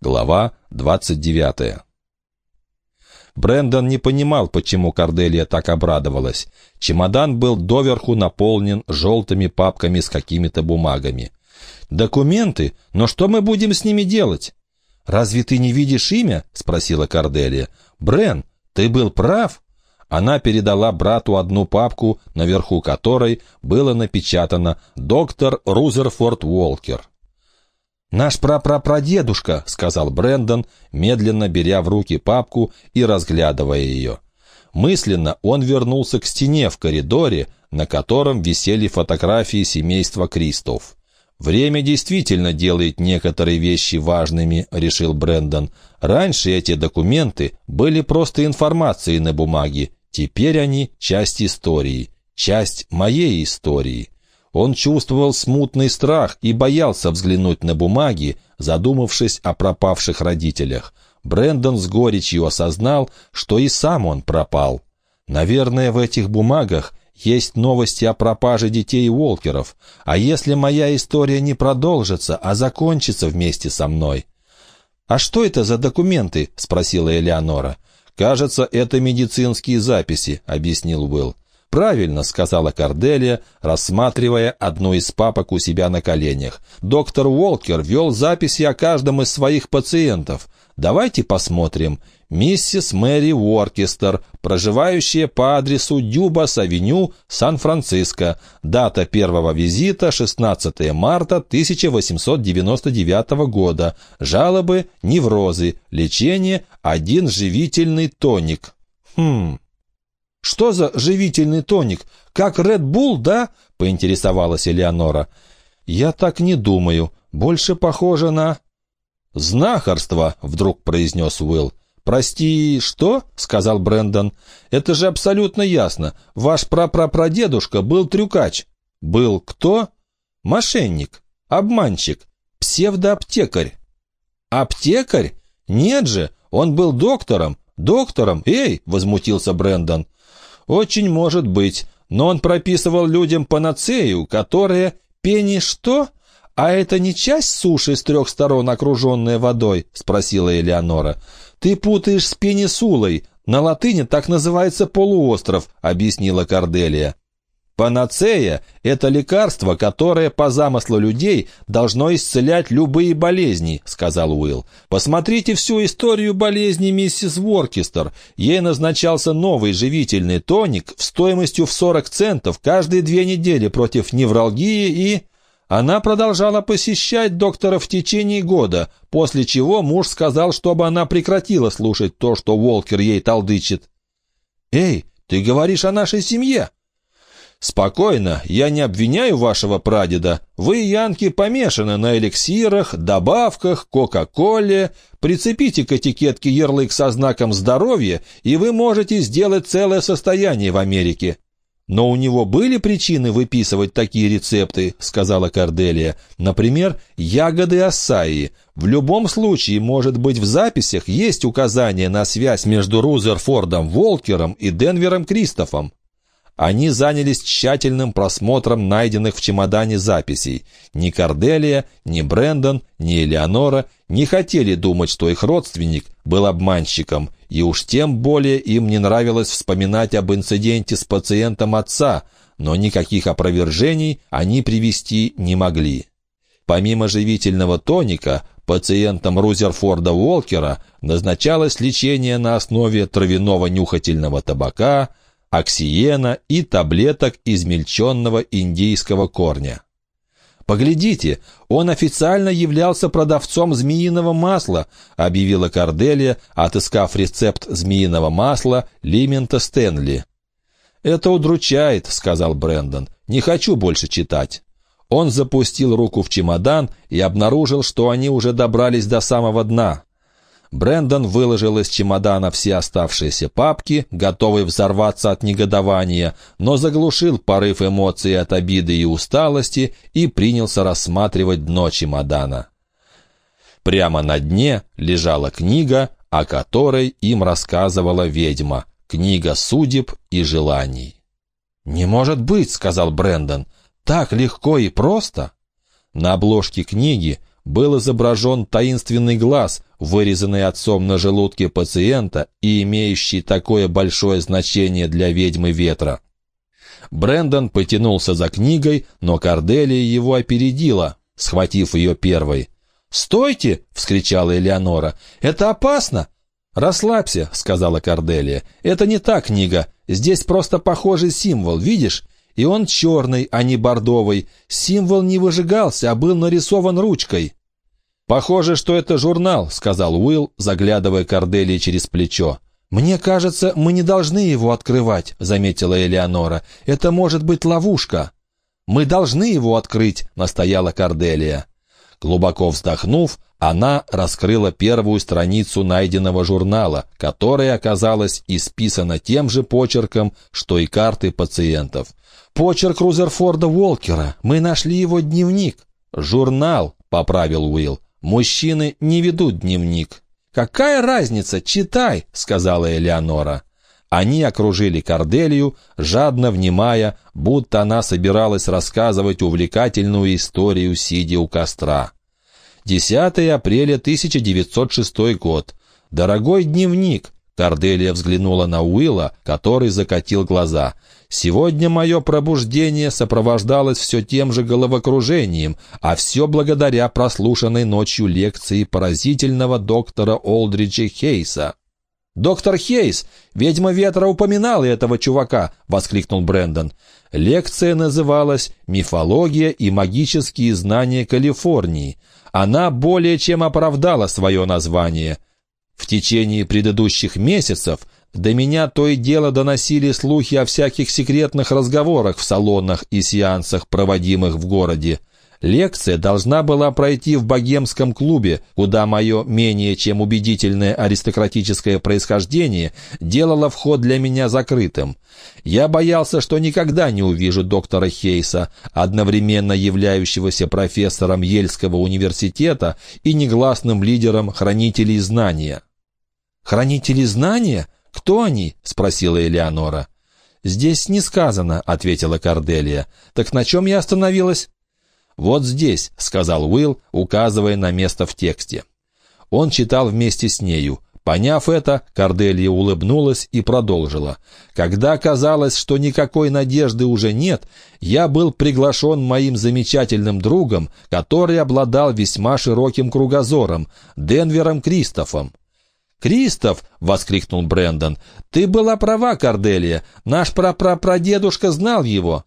Глава 29. Брендон не понимал, почему Корделия так обрадовалась. Чемодан был доверху наполнен желтыми папками с какими-то бумагами. «Документы? Но что мы будем с ними делать?» «Разве ты не видишь имя?» — спросила Корделия. «Брен, ты был прав?» Она передала брату одну папку, наверху которой было напечатано «Доктор Рузерфорд Уолкер». «Наш прапрапрадедушка», — сказал Брэндон, медленно беря в руки папку и разглядывая ее. Мысленно он вернулся к стене в коридоре, на котором висели фотографии семейства Кристоф. «Время действительно делает некоторые вещи важными», — решил Брэндон. «Раньше эти документы были просто информацией на бумаге. Теперь они — часть истории, часть моей истории». Он чувствовал смутный страх и боялся взглянуть на бумаги, задумавшись о пропавших родителях. Брендон с горечью осознал, что и сам он пропал. Наверное, в этих бумагах есть новости о пропаже детей Уолкеров. А если моя история не продолжится, а закончится вместе со мной? «А что это за документы?» — спросила Элеонора. «Кажется, это медицинские записи», — объяснил Уилл. «Правильно», — сказала Корделия, рассматривая одну из папок у себя на коленях. «Доктор Уолкер вел записи о каждом из своих пациентов. Давайте посмотрим. Миссис Мэри Уоркестер, проживающая по адресу Дюбас-авеню, Сан-Франциско. Дата первого визита 16 марта 1899 года. Жалобы – неврозы. Лечение – один живительный тоник. Хм, «Что за живительный тоник? Как Red Bull, да?» — поинтересовалась Элеонора. «Я так не думаю. Больше похоже на...» «Знахарство», — вдруг произнес Уилл. «Прости, что?» — сказал Брэндон. «Это же абсолютно ясно. Ваш прапрапрадедушка был трюкач». «Был кто?» «Мошенник. Обманщик. Псевдоаптекарь». «Аптекарь? Нет же, он был доктором. Доктором? Эй!» — возмутился Брэндон. «Очень может быть, но он прописывал людям панацею, которая... Пени что? А это не часть суши с трех сторон, окруженная водой?» — спросила Элеонора. «Ты путаешь с пенисулой. На латыни так называется полуостров», — объяснила Корделия. Панацея – это лекарство, которое, по замыслу людей, должно исцелять любые болезни, сказал Уилл. Посмотрите всю историю болезни миссис Воркестер. Ей назначался новый живительный тоник в стоимостью в 40 центов каждые две недели против невралгии и... Она продолжала посещать доктора в течение года, после чего муж сказал, чтобы она прекратила слушать то, что Волкер ей толдычит. «Эй, ты говоришь о нашей семье?» «Спокойно, я не обвиняю вашего прадеда. Вы, янки, помешаны на эликсирах, добавках, кока-коле. Прицепите к этикетке ярлык со знаком здоровья, и вы можете сделать целое состояние в Америке». «Но у него были причины выписывать такие рецепты», — сказала Корделия. «Например, ягоды ассаи. В любом случае, может быть, в записях есть указание на связь между Рузерфордом Волкером и Денвером Кристофом. Они занялись тщательным просмотром найденных в чемодане записей. Ни Корделия, ни Брэндон, ни Элеонора не хотели думать, что их родственник был обманщиком, и уж тем более им не нравилось вспоминать об инциденте с пациентом отца, но никаких опровержений они привести не могли. Помимо живительного тоника, пациентам Рузерфорда Уолкера назначалось лечение на основе травяного нюхательного табака, оксиена и таблеток измельченного индийского корня. «Поглядите, он официально являлся продавцом змеиного масла», объявила Корделия, отыскав рецепт змеиного масла Лимента Стэнли. «Это удручает», — сказал Брэндон. «Не хочу больше читать». Он запустил руку в чемодан и обнаружил, что они уже добрались до самого дна. Брендон выложил из чемодана все оставшиеся папки, готовый взорваться от негодования, но заглушил порыв эмоций от обиды и усталости и принялся рассматривать дно чемодана. Прямо на дне лежала книга, о которой им рассказывала ведьма, книга судеб и желаний. «Не может быть», — сказал Брендон, — «так легко и просто». На обложке книги был изображен таинственный глаз, вырезанный отцом на желудке пациента и имеющий такое большое значение для ведьмы ветра. Брендон потянулся за книгой, но Корделия его опередила, схватив ее первой. «Стойте!» — вскричала Элеонора. «Это опасно!» «Расслабься», — сказала Корделия. «Это не та книга. Здесь просто похожий символ, видишь? И он черный, а не бордовый. Символ не выжигался, а был нарисован ручкой». «Похоже, что это журнал», — сказал Уилл, заглядывая Корделии через плечо. «Мне кажется, мы не должны его открывать», — заметила Элеонора. «Это может быть ловушка». «Мы должны его открыть», — настояла Корделия. Глубоко вздохнув, она раскрыла первую страницу найденного журнала, которая оказалась исписана тем же почерком, что и карты пациентов. «Почерк Рузерфорда Уолкера. Мы нашли его дневник». «Журнал», — поправил Уилл. «Мужчины не ведут дневник». «Какая разница? Читай», — сказала Элеонора. Они окружили Корделию, жадно внимая, будто она собиралась рассказывать увлекательную историю, сидя у костра. 10 апреля 1906 год. «Дорогой дневник», — Корделия взглянула на Уилла, который закатил глаза. «Сегодня мое пробуждение сопровождалось все тем же головокружением, а все благодаря прослушанной ночью лекции поразительного доктора Олдриджа Хейса». «Доктор Хейс! Ведьма ветра упоминала этого чувака!» — воскликнул Брэндон. Лекция называлась «Мифология и магические знания Калифорнии». Она более чем оправдала свое название. В течение предыдущих месяцев до меня то и дело доносили слухи о всяких секретных разговорах в салонах и сеансах, проводимых в городе. Лекция должна была пройти в богемском клубе, куда мое менее чем убедительное аристократическое происхождение делало вход для меня закрытым. Я боялся, что никогда не увижу доктора Хейса, одновременно являющегося профессором Ельского университета и негласным лидером хранителей знания. «Хранители знания? Кто они?» — спросила Элеонора. «Здесь не сказано», — ответила Корделия. «Так на чем я остановилась?» «Вот здесь», — сказал Уилл, указывая на место в тексте. Он читал вместе с нею. Поняв это, Корделия улыбнулась и продолжила. «Когда казалось, что никакой надежды уже нет, я был приглашен моим замечательным другом, который обладал весьма широким кругозором, Денвером Кристофом. «Кристоф!» — воскликнул Брендон. «Ты была права, Корделия. Наш прапрапрадедушка знал его».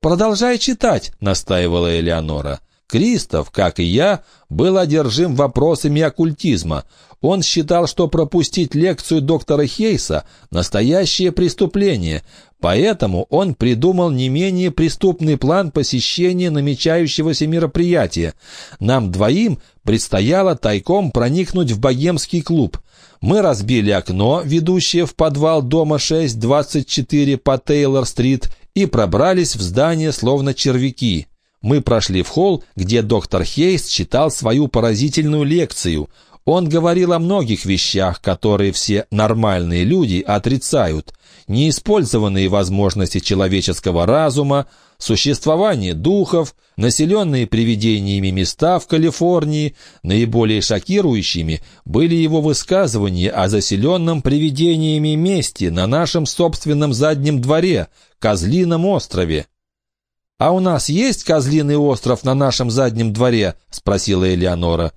«Продолжай читать», — настаивала Элеонора. Кристоф, как и я, был одержим вопросами оккультизма. Он считал, что пропустить лекцию доктора Хейса – настоящее преступление, поэтому он придумал не менее преступный план посещения намечающегося мероприятия. Нам двоим предстояло тайком проникнуть в богемский клуб. Мы разбили окно, ведущее в подвал дома 624 по Тейлор-стрит, и пробрались в здание словно червяки. Мы прошли в холл, где доктор Хейс читал свою поразительную лекцию. Он говорил о многих вещах, которые все нормальные люди отрицают. Неиспользованные возможности человеческого разума, существование духов, населенные привидениями места в Калифорнии, наиболее шокирующими были его высказывания о заселенном привидениями месте на нашем собственном заднем дворе, Козлином острове. «А у нас есть Козлиный остров на нашем заднем дворе?» — спросила Элеонора.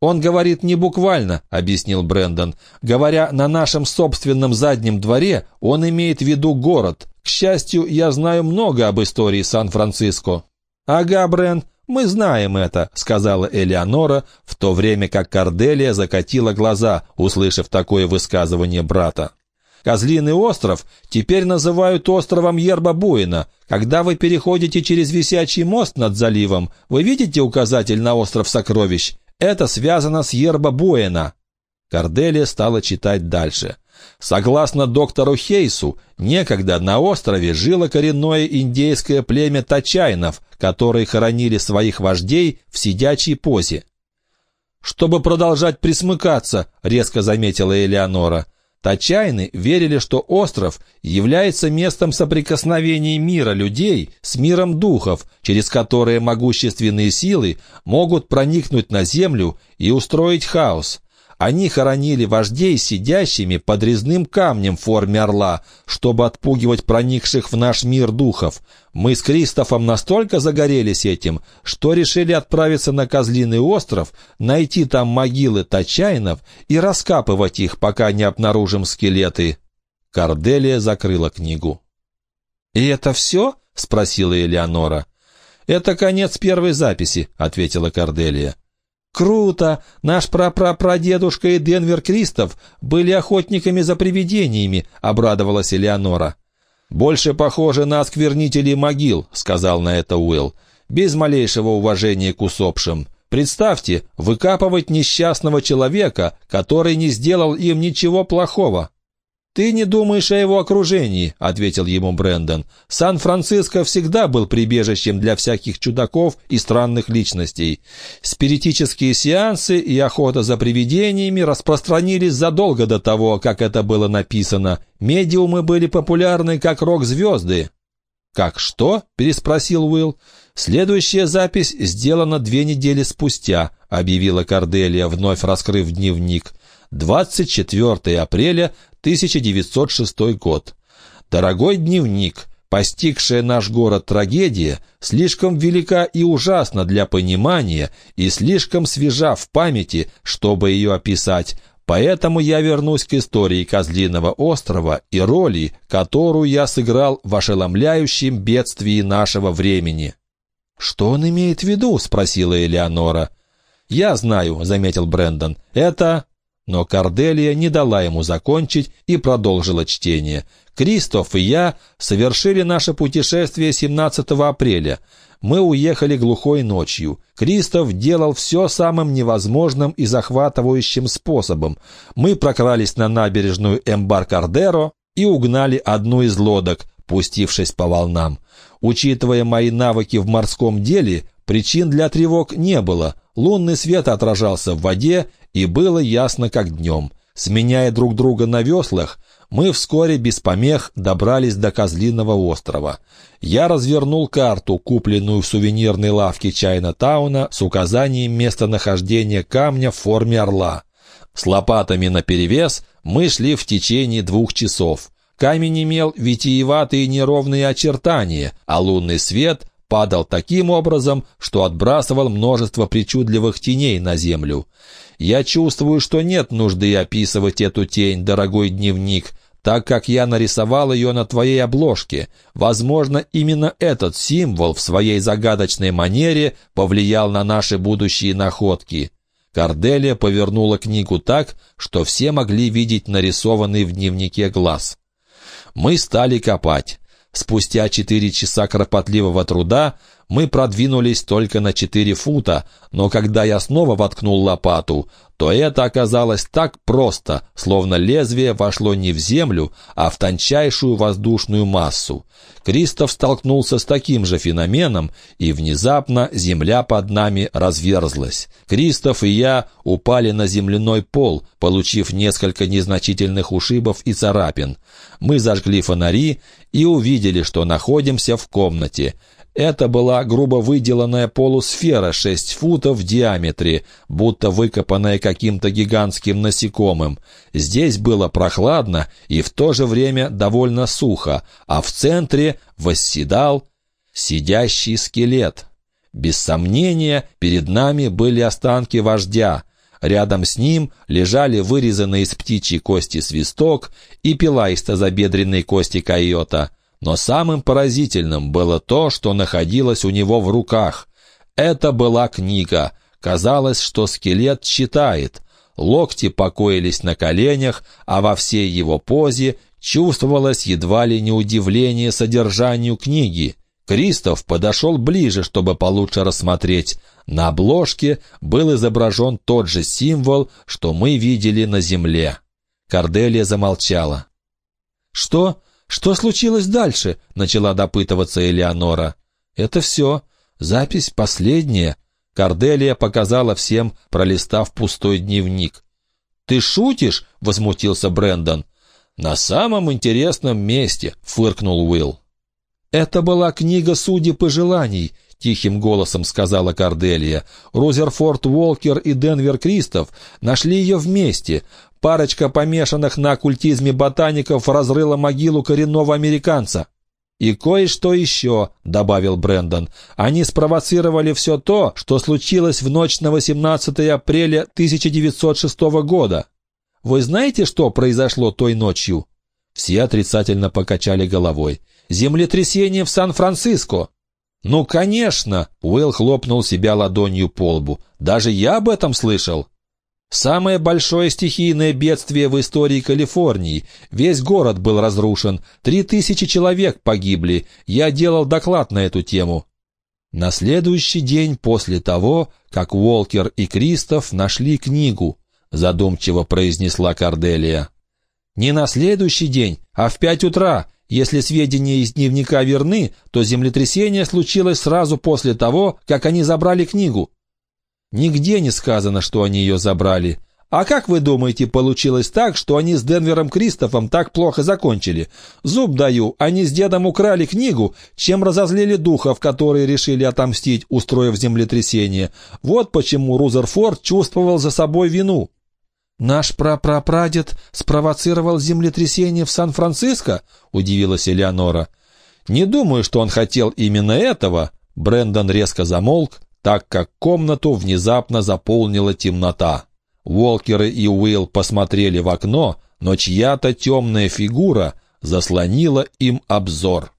«Он говорит не буквально», — объяснил Брендон. «Говоря на нашем собственном заднем дворе, он имеет в виду город. К счастью, я знаю много об истории Сан-Франциско». «Ага, Брен, мы знаем это», — сказала Элеонора, в то время как Корделия закатила глаза, услышав такое высказывание брата. Козлиный остров теперь называют островом Ерба-Буина. Когда вы переходите через висячий мост над заливом, вы видите указатель на остров сокровищ? Это связано с Ерба-Буэна». Корделия стала читать дальше. Согласно доктору Хейсу, некогда на острове жило коренное индейское племя Тачайнов, которые хоронили своих вождей в сидячей позе. «Чтобы продолжать присмыкаться», — резко заметила Элеонора. Тачайны верили, что остров является местом соприкосновения мира людей с миром духов, через которые могущественные силы могут проникнуть на землю и устроить хаос. Они хоронили вождей сидящими под резным камнем в форме орла, чтобы отпугивать проникших в наш мир духов. Мы с Кристофом настолько загорелись этим, что решили отправиться на Козлиный остров, найти там могилы тачайнов и раскапывать их, пока не обнаружим скелеты. Корделия закрыла книгу. «И это все?» — спросила Элеонора. «Это конец первой записи», — ответила Корделия. «Круто! Наш прапрапрадедушка и Денвер Кристоф были охотниками за привидениями», — обрадовалась Элеонора. «Больше похоже на осквернителей могил», — сказал на это Уилл, без малейшего уважения к усопшим. «Представьте, выкапывать несчастного человека, который не сделал им ничего плохого». «Ты не думаешь о его окружении», — ответил ему Брэндон. «Сан-Франциско всегда был прибежищем для всяких чудаков и странных личностей. Спиритические сеансы и охота за привидениями распространились задолго до того, как это было написано. Медиумы были популярны как рок-звезды». «Как что?» — переспросил Уилл. «Следующая запись сделана две недели спустя», — объявила Корделия, вновь раскрыв дневник. 24 апреля 1906 год. Дорогой дневник, постигшая наш город трагедия, слишком велика и ужасна для понимания и слишком свежа в памяти, чтобы ее описать, Поэтому я вернусь к истории Козлиного острова и роли, которую я сыграл в ошеломляющем бедствии нашего времени». «Что он имеет в виду?» — спросила Элеонора. «Я знаю», — заметил Брендон. «Это но Корделия не дала ему закончить и продолжила чтение. «Кристоф и я совершили наше путешествие 17 апреля. Мы уехали глухой ночью. Кристоф делал все самым невозможным и захватывающим способом. Мы прокрались на набережную Эмбаркардеро и угнали одну из лодок, пустившись по волнам. Учитывая мои навыки в морском деле, причин для тревог не было. Лунный свет отражался в воде, и было ясно, как днем. Сменяя друг друга на веслах, мы вскоре без помех добрались до Козлиного острова. Я развернул карту, купленную в сувенирной лавке Чайна-тауна с указанием местонахождения камня в форме орла. С лопатами наперевес мы шли в течение двух часов. Камень имел витиеватые неровные очертания, а лунный свет падал таким образом, что отбрасывал множество причудливых теней на землю. Я чувствую, что нет нужды описывать эту тень, дорогой дневник, так как я нарисовал ее на твоей обложке. Возможно, именно этот символ в своей загадочной манере повлиял на наши будущие находки». Корделия повернула книгу так, что все могли видеть нарисованный в дневнике глаз. Мы стали копать. Спустя четыре часа кропотливого труда мы продвинулись только на четыре фута, но когда я снова воткнул лопату, то это оказалось так просто, словно лезвие вошло не в землю, а в тончайшую воздушную массу. Кристоф столкнулся с таким же феноменом, и внезапно земля под нами разверзлась. Кристоф и я упали на земляной пол, получив несколько незначительных ушибов и царапин. Мы зажгли фонари и увидели, что находимся в комнате. Это была грубо выделанная полусфера 6 футов в диаметре, будто выкопанная каким-то гигантским насекомым. Здесь было прохладно и в то же время довольно сухо, а в центре восседал сидящий скелет. Без сомнения, перед нами были останки вождя. Рядом с ним лежали вырезанные из птичьей кости свисток и пила из тазобедренной кости койота. Но самым поразительным было то, что находилось у него в руках. Это была книга. Казалось, что скелет читает. Локти покоились на коленях, а во всей его позе чувствовалось едва ли не удивление содержанию книги. Кристоф подошел ближе, чтобы получше рассмотреть. На обложке был изображен тот же символ, что мы видели на земле. Корделия замолчала. «Что?» «Что случилось дальше?» — начала допытываться Элеонора. «Это все. Запись последняя». Корделия показала всем, пролистав пустой дневник. «Ты шутишь?» — возмутился Брэндон. «На самом интересном месте», — фыркнул Уилл. «Это была книга судеб и желаний», — тихим голосом сказала Карделия. «Розерфорд Уолкер и Денвер Кристоф нашли ее вместе. Парочка помешанных на оккультизме ботаников разрыла могилу коренного американца». «И кое-что еще», — добавил Брэндон. «Они спровоцировали все то, что случилось в ночь на 18 апреля 1906 года. Вы знаете, что произошло той ночью?» Все отрицательно покачали головой. «Землетрясение в Сан-Франциско!» «Ну, конечно!» — Уилл хлопнул себя ладонью по лбу. «Даже я об этом слышал!» Самое большое стихийное бедствие в истории Калифорнии. Весь город был разрушен. Три тысячи человек погибли. Я делал доклад на эту тему. На следующий день после того, как Уолкер и Кристоф нашли книгу, задумчиво произнесла Карделия. Не на следующий день, а в пять утра. Если сведения из дневника верны, то землетрясение случилось сразу после того, как они забрали книгу. Нигде не сказано, что они ее забрали. А как вы думаете, получилось так, что они с Денвером Кристофом так плохо закончили? Зуб даю, они с дедом украли книгу, чем разозлили духов, которые решили отомстить, устроив землетрясение. Вот почему Рузерфорд чувствовал за собой вину. «Наш прапрапрадед спровоцировал землетрясение в Сан-Франциско?» — удивилась Элеонора. «Не думаю, что он хотел именно этого». Брендон резко замолк, так как комнату внезапно заполнила темнота. Уолкеры и Уилл посмотрели в окно, но чья-то темная фигура заслонила им обзор.